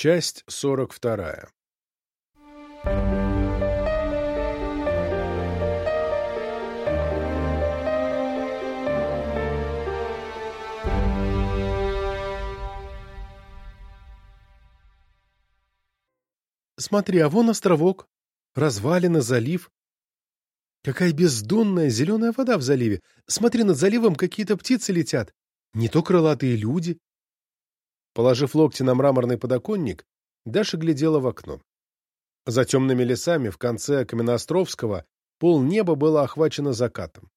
Часть сорок вторая. Смотри, а вон островок, развалина, залив. Какая бездонная зеленая вода в заливе. Смотри, над заливом какие-то птицы летят. Не то крылатые люди. Положив локти на мраморный подоконник, Даша глядела в окно. За темными лесами в конце Каменноостровского пол неба было охвачено закатом.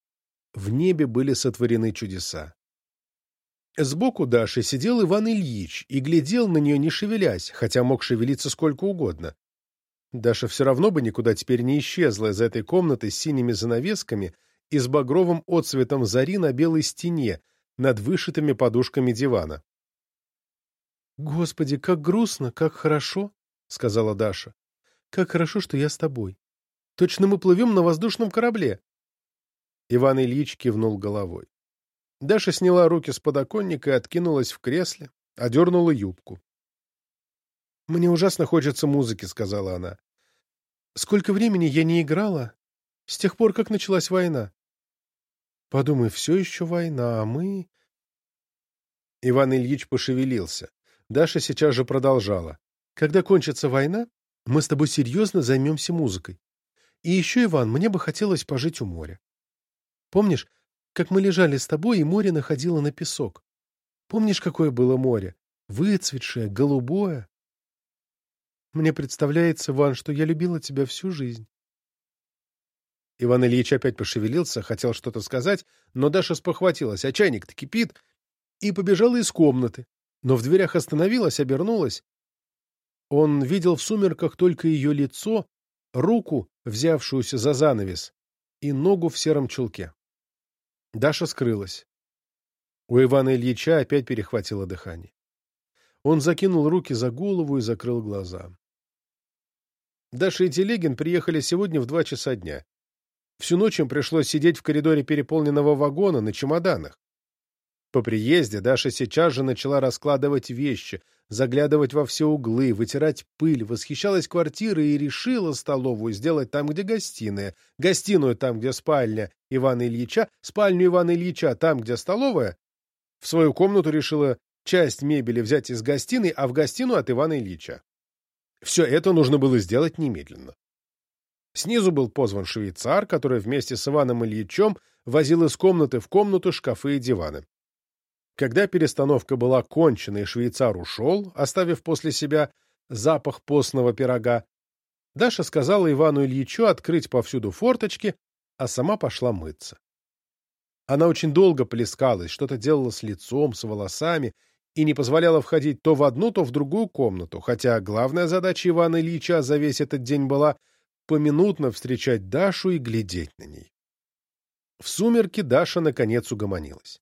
В небе были сотворены чудеса. Сбоку Даши сидел Иван Ильич и глядел на нее, не шевелясь, хотя мог шевелиться сколько угодно. Даша все равно бы никуда теперь не исчезла из этой комнаты с синими занавесками и с багровым отцветом зари на белой стене над вышитыми подушками дивана. «Господи, как грустно, как хорошо!» — сказала Даша. «Как хорошо, что я с тобой. Точно мы плывем на воздушном корабле!» Иван Ильич кивнул головой. Даша сняла руки с подоконника и откинулась в кресле, одернула юбку. «Мне ужасно хочется музыки», — сказала она. «Сколько времени я не играла? С тех пор, как началась война». «Подумай, все еще война, а мы...» Иван Ильич пошевелился. Даша сейчас же продолжала. «Когда кончится война, мы с тобой серьезно займемся музыкой. И еще, Иван, мне бы хотелось пожить у моря. Помнишь, как мы лежали с тобой, и море находило на песок. Помнишь, какое было море? Выцветшее, голубое. Мне представляется, Ван, что я любила тебя всю жизнь. Иван Ильич опять пошевелился, хотел что-то сказать, но Даша спохватилась, а чайник-то кипит, и побежала из комнаты, но в дверях остановилась, обернулась. Он видел в сумерках только ее лицо, руку, взявшуюся за занавес, и ногу в сером чулке. Даша скрылась. У Ивана Ильича опять перехватило дыхание. Он закинул руки за голову и закрыл глаза. Даша и Телегин приехали сегодня в два часа дня. Всю ночь им пришлось сидеть в коридоре переполненного вагона на чемоданах. По приезде Даша сейчас же начала раскладывать вещи, заглядывать во все углы, вытирать пыль, восхищалась квартирой и решила столовую сделать там, где гостиная, гостиную там, где спальня Ивана Ильича, спальню Ивана Ильича там, где столовая. В свою комнату решила часть мебели взять из гостиной, а в гостиную от Ивана Ильича. Все это нужно было сделать немедленно. Снизу был позван швейцар, который вместе с Иваном Ильичем возил из комнаты в комнату шкафы и диваны. Когда перестановка была кончена и швейцар ушел, оставив после себя запах постного пирога, Даша сказала Ивану Ильичу открыть повсюду форточки, а сама пошла мыться. Она очень долго плескалась, что-то делала с лицом, с волосами и не позволяла входить то в одну, то в другую комнату, хотя главная задача Ивана Ильича за весь этот день была поминутно встречать Дашу и глядеть на ней. В сумерки Даша наконец угомонилась.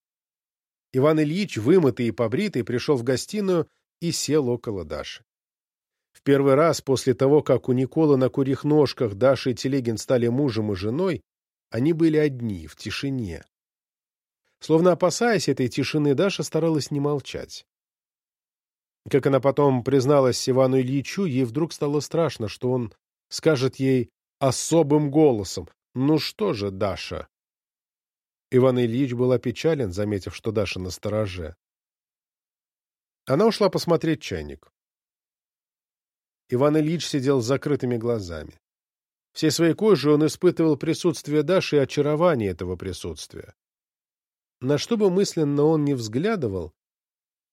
Иван Ильич, вымытый и побритый, пришел в гостиную и сел около Даши. В первый раз после того, как у Николы на курьих ножках Даша и Телегин стали мужем и женой, они были одни, в тишине. Словно опасаясь этой тишины, Даша старалась не молчать. Как она потом призналась Ивану Ильичу, ей вдруг стало страшно, что он скажет ей особым голосом «Ну что же, Даша, Иван Ильич был опечален, заметив, что Даша на стороже. Она ушла посмотреть чайник. Иван Ильич сидел с закрытыми глазами. Всей своей кожей он испытывал присутствие Даши и очарование этого присутствия. На что бы мысленно он ни взглядывал,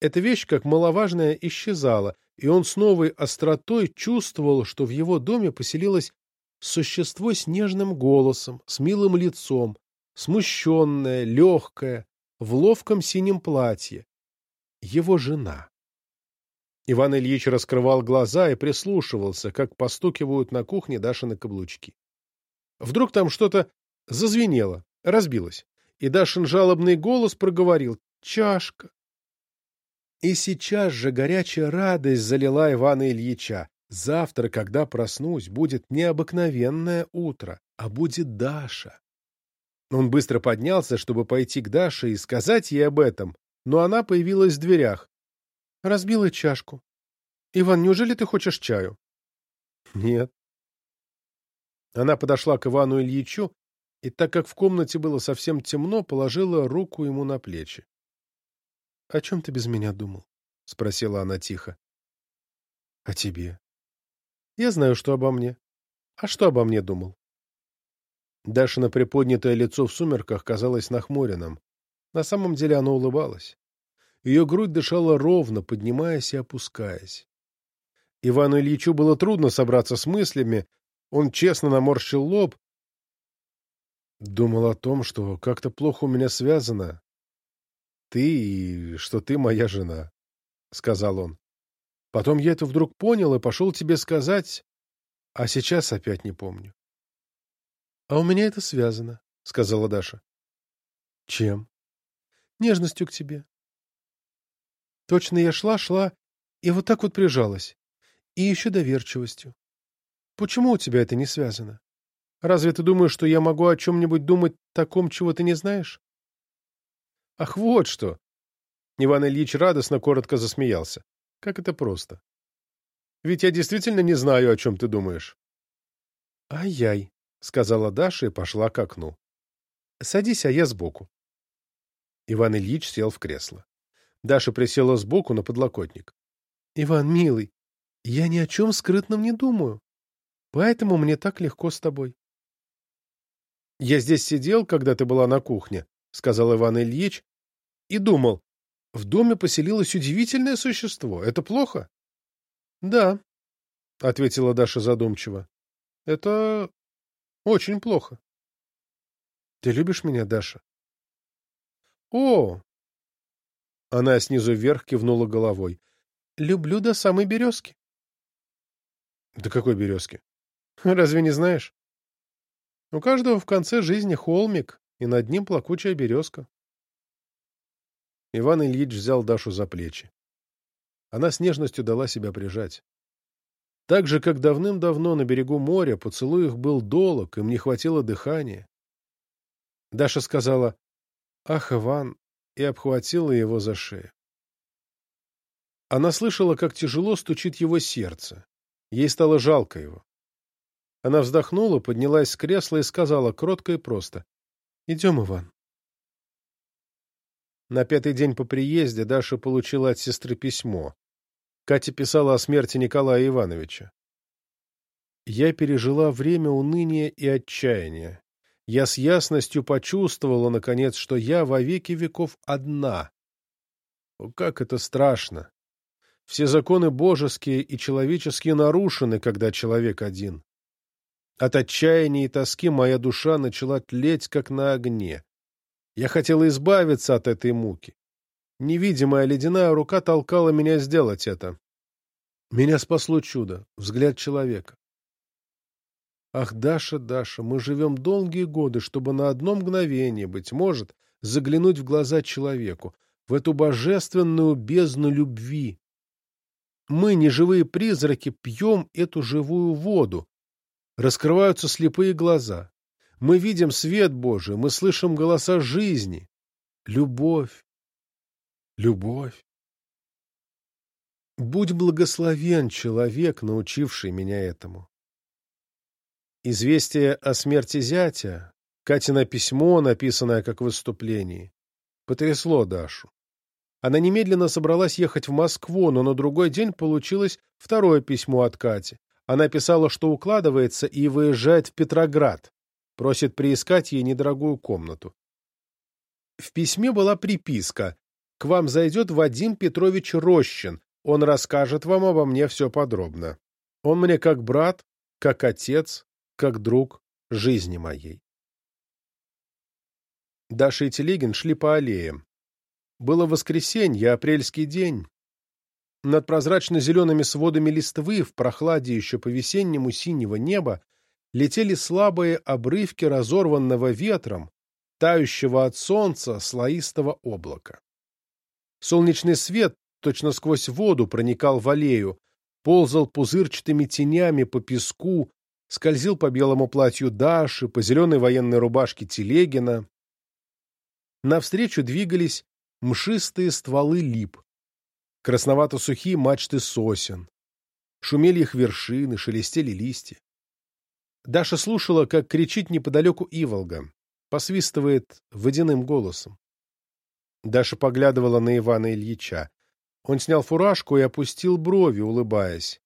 эта вещь, как маловажная, исчезала, и он с новой остротой чувствовал, что в его доме поселилось существо с нежным голосом, с милым лицом, смущенная, легкая, в ловком синем платье. Его жена. Иван Ильич раскрывал глаза и прислушивался, как постукивают на кухне Дашины каблучки. Вдруг там что-то зазвенело, разбилось, и Дашин жалобный голос проговорил «Чашка». И сейчас же горячая радость залила Ивана Ильича. Завтра, когда проснусь, будет необыкновенное утро, а будет Даша. Он быстро поднялся, чтобы пойти к Даше и сказать ей об этом, но она появилась в дверях. Разбила чашку. Иван, неужели ты хочешь чаю? Нет. Она подошла к Ивану Ильичу и, так как в комнате было совсем темно, положила руку ему на плечи. — О чем ты без меня думал? — спросила она тихо. — О тебе. — Я знаю, что обо мне. А что обо мне думал? Дашина приподнятое лицо в сумерках казалось нахмуренным. На самом деле оно улыбалось. Ее грудь дышала ровно, поднимаясь и опускаясь. Ивану Ильичу было трудно собраться с мыслями, он честно наморщил лоб. Думал о том, что как-то плохо у меня связано. Ты и что ты моя жена, — сказал он. Потом я это вдруг понял и пошел тебе сказать, а сейчас опять не помню. — А у меня это связано, — сказала Даша. — Чем? — Нежностью к тебе. Точно я шла, шла и вот так вот прижалась. И еще доверчивостью. Почему у тебя это не связано? Разве ты думаешь, что я могу о чем-нибудь думать таком, чего ты не знаешь? Ах, вот что! Иван Ильич радостно коротко засмеялся. Как это просто. Ведь я действительно не знаю, о чем ты думаешь. Ай-яй, сказала Даша и пошла к окну. Садись, а я сбоку. Иван Ильич сел в кресло. Даша присела сбоку на подлокотник. — Иван, милый, я ни о чем скрытном не думаю. Поэтому мне так легко с тобой. — Я здесь сидел, когда ты была на кухне, — сказал Иван Ильич, — и думал, в доме поселилось удивительное существо. Это плохо? — Да, — ответила Даша задумчиво. — Это очень плохо. — Ты любишь меня, Даша? — О! Она снизу вверх кивнула головой. — Люблю до самой березки. — До какой березки? Разве не знаешь? У каждого в конце жизни холмик, и над ним плакучая березка. Иван Ильич взял Дашу за плечи. Она с нежностью дала себя прижать. Так же, как давным-давно на берегу моря поцелуй их был долог, им не хватило дыхания. Даша сказала «Ах, Иван!» и обхватила его за шею. Она слышала, как тяжело стучит его сердце. Ей стало жалко его. Она вздохнула, поднялась с кресла и сказала кротко и просто. — Идем, Иван. На пятый день по приезде Даша получила от сестры письмо. Катя писала о смерти Николая Ивановича. «Я пережила время уныния и отчаяния. Я с ясностью почувствовала, наконец, что я во веки веков одна. О, как это страшно! Все законы божеские и человеческие нарушены, когда человек один. От отчаяния и тоски моя душа начала тлеть, как на огне. Я хотела избавиться от этой муки. Невидимая ледяная рука толкала меня сделать это. Меня спасло чудо, взгляд человека. Ах, Даша, Даша, мы живем долгие годы, чтобы на одно мгновение, быть может, заглянуть в глаза человеку, в эту божественную бездну любви. Мы, неживые призраки, пьем эту живую воду, раскрываются слепые глаза. Мы видим свет Божий, мы слышим голоса жизни. Любовь. Любовь. Будь благословен человек, научивший меня этому. Известие о смерти зятя, Катина письмо, написанное как выступление, потрясло Дашу. Она немедленно собралась ехать в Москву, но на другой день получилось второе письмо от Кати. Она писала, что укладывается и выезжает в Петроград, просит приискать ей недорогую комнату. В письме была приписка «К вам зайдет Вадим Петрович Рощин, он расскажет вам обо мне все подробно. Он мне как брат, как отец, как друг жизни моей». Даша и Телегин шли по аллеям. Было воскресенье, апрельский день, над прозрачно-зелеными сводами листвы в прохладе еще по-весеннему синего неба летели слабые обрывки разорванного ветром, тающего от солнца слоистого облака. Солнечный свет точно сквозь воду проникал в аллею, ползал пузырчатыми тенями по песку, скользил по белому платью Даши, по зеленой военной рубашке Телегина. Навстречу двигались мшистые стволы лип красновато-сухие мачты сосен, Шумели их вершины, шелестели листья. Даша слушала, как кричит неподалеку Иволга, посвистывает водяным голосом. Даша поглядывала на Ивана Ильича. Он снял фуражку и опустил брови, улыбаясь.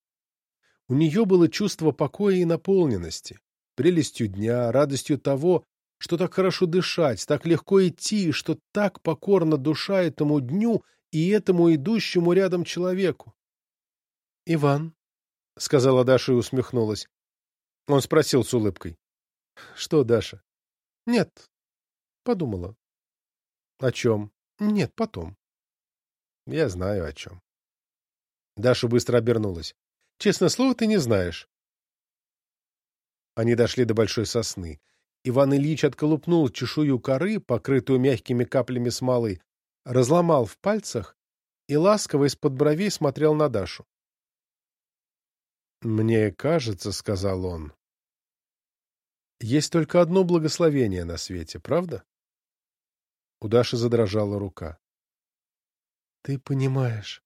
У нее было чувство покоя и наполненности, прелестью дня, радостью того, что так хорошо дышать, так легко идти, что так покорна душа этому дню и этому идущему рядом человеку. — Иван, — сказала Даша и усмехнулась. Он спросил с улыбкой. — Что, Даша? — Нет. Подумала. — О чем? — Нет, потом. — Я знаю, о чем. Даша быстро обернулась. — Честно слово, ты не знаешь. Они дошли до большой сосны. Иван Ильич отколупнул чешую коры, покрытую мягкими каплями смолы, разломал в пальцах и ласково из-под бровей смотрел на Дашу. «Мне кажется, — сказал он, — есть только одно благословение на свете, правда?» У Даши задрожала рука. «Ты понимаешь,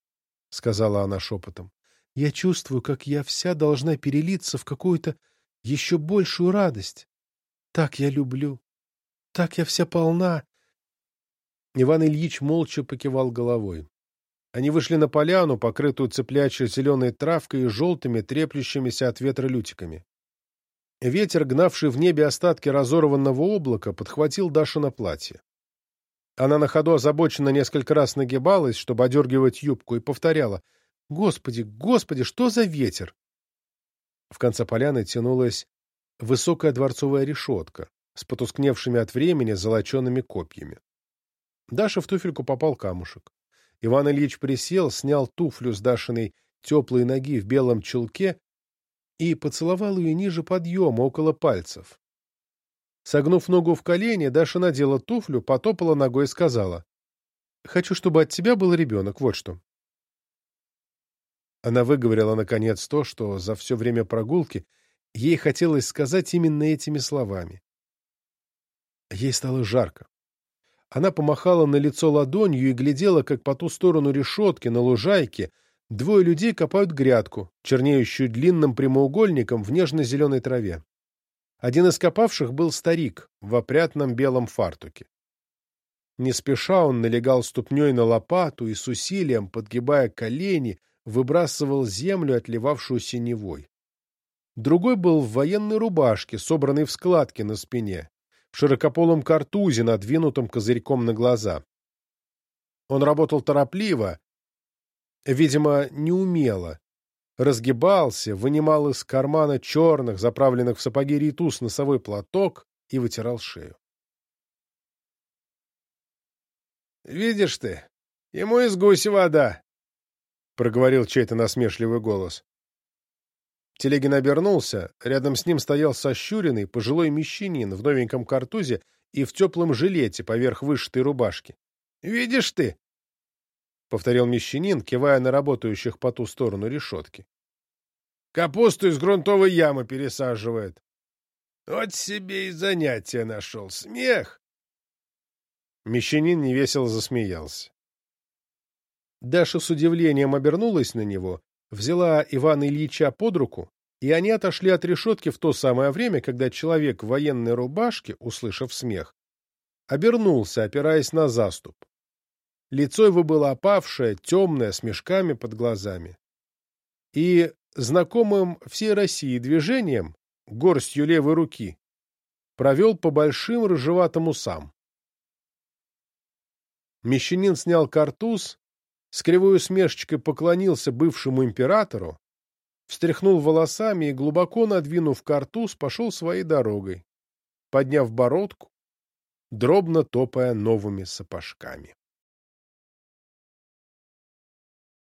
— сказала она шепотом, — я чувствую, как я вся должна перелиться в какую-то еще большую радость. Так я люблю. Так я вся полна. Иван Ильич молча покивал головой. Они вышли на поляну, покрытую цеплячей зеленой травкой и желтыми, треплющимися от ветра лютиками. Ветер, гнавший в небе остатки разорванного облака, подхватил Дашу на платье. Она на ходу озабоченно несколько раз нагибалась, чтобы одергивать юбку, и повторяла «Господи, Господи, что за ветер?» В конце поляны тянулась высокая дворцовая решетка с потускневшими от времени золочеными копьями. Даша в туфельку попал камушек. Иван Ильич присел, снял туфлю с Дашиной теплой ноги в белом чулке и поцеловал ее ниже подъема, около пальцев. Согнув ногу в колени, Даша надела туфлю, потопала ногой и сказала, «Хочу, чтобы от тебя был ребенок, вот что». Она выговорила, наконец, то, что за все время прогулки ей хотелось сказать именно этими словами. Ей стало жарко. Она помахала на лицо ладонью и глядела, как по ту сторону решетки на лужайке двое людей копают грядку, чернеющую длинным прямоугольником в нежно-зеленой траве. Один из копавших был старик в опрятном белом фартуке. Не спеша он налегал ступней на лопату и с усилием, подгибая колени, выбрасывал землю, отливавшую синевой. Другой был в военной рубашке, собранной в складки на спине в широкополом картузе, надвинутом козырьком на глаза. Он работал торопливо, видимо, неумело, разгибался, вынимал из кармана черных, заправленных в сапоги ритус, носовой платок и вытирал шею. «Видишь ты, ему из гуси вода!» — проговорил чей-то насмешливый голос. Телегин обернулся, рядом с ним стоял сощуренный, пожилой мещанин в новеньком картузе и в теплом жилете поверх вышитой рубашки. — Видишь ты? — повторил мещанин, кивая на работающих по ту сторону решетки. — Капусту из грунтовой ямы пересаживает. Вот себе и занятие нашел. Смех! Мещанин невесело засмеялся. Даша с удивлением обернулась на него взяла Ивана Ильича под руку, и они отошли от решетки в то самое время, когда человек в военной рубашке, услышав смех, обернулся, опираясь на заступ. Лицо его было опавшее, темное, с мешками под глазами. И знакомым всей России движением, горстью левой руки, провел по большим рыжеватым усам. Мещанин снял картуз с кривой усмешечкой поклонился бывшему императору, встряхнул волосами и, глубоко надвинув картуз, пошел своей дорогой, подняв бородку, дробно топая новыми сапожками.